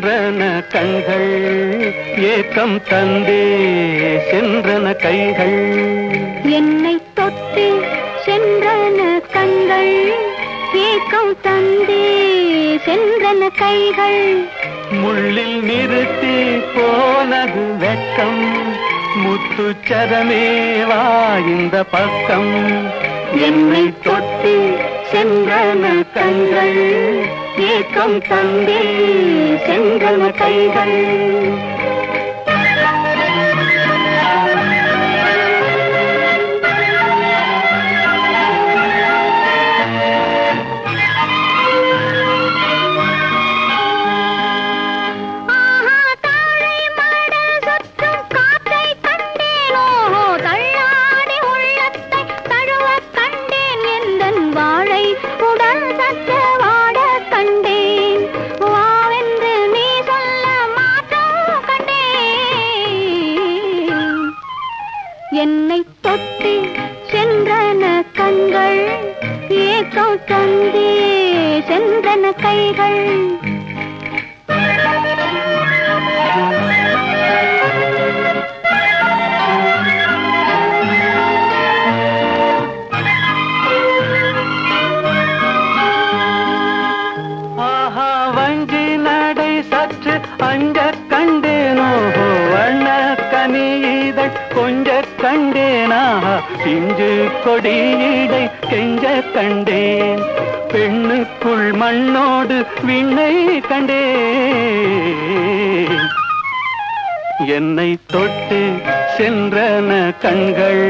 சென்றன கண்கள் ஏக்கம் தந்தே சென்றன கைகள். என்னை தொட்டு சென்றன கண்கள் ஏக்கம் தந்தே சென்றன கைகள். முள்ளில் நிறுத்தி போனது வெட்கம் முத்துச்சரமே வா இந்த பக்கம். என்னை தொட்டு சென்றன கண்கள் ஏக்கம் தந்தே மலர்ந்த கைகள். வாழை? உடல் சற்று வாட கண்டேன். என்னை சென்றன கண்கள். ஏக்கம் தந்தி சென்றன கைகள். ஆஹா அஞ்ச கண்டேனா பிஞ்சு கொடியீடை கெஞ்ச கண்டேன். பெண்ணுக்குள் மண்ணோடு விண்ணை கண்டேன். என்னை தொட்டு சென்றன கண்கள்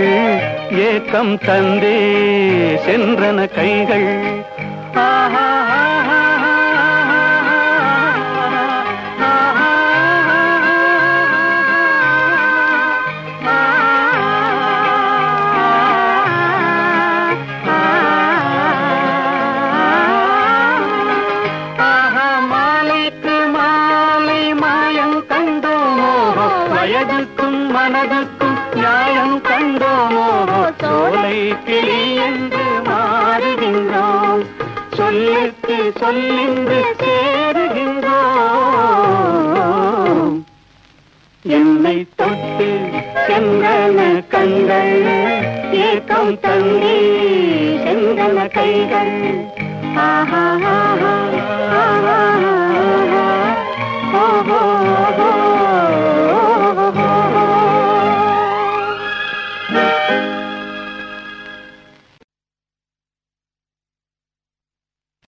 ஏக்கம் தந்தே சென்றன கைகள். அழகுக்கும் மனதுக்கும் நியாயம் கண்டோமோ? சோலை கிளி என்று மாறுகின்றோம் சொல்லுக்கு சொல்லின்று சேருகின்றோம் என்னை தொட்டு சென்றன கண்கள் ஏக்கம் தங்கி சென்றன கைகள். ஆஹா ஆஹா ஆஹா.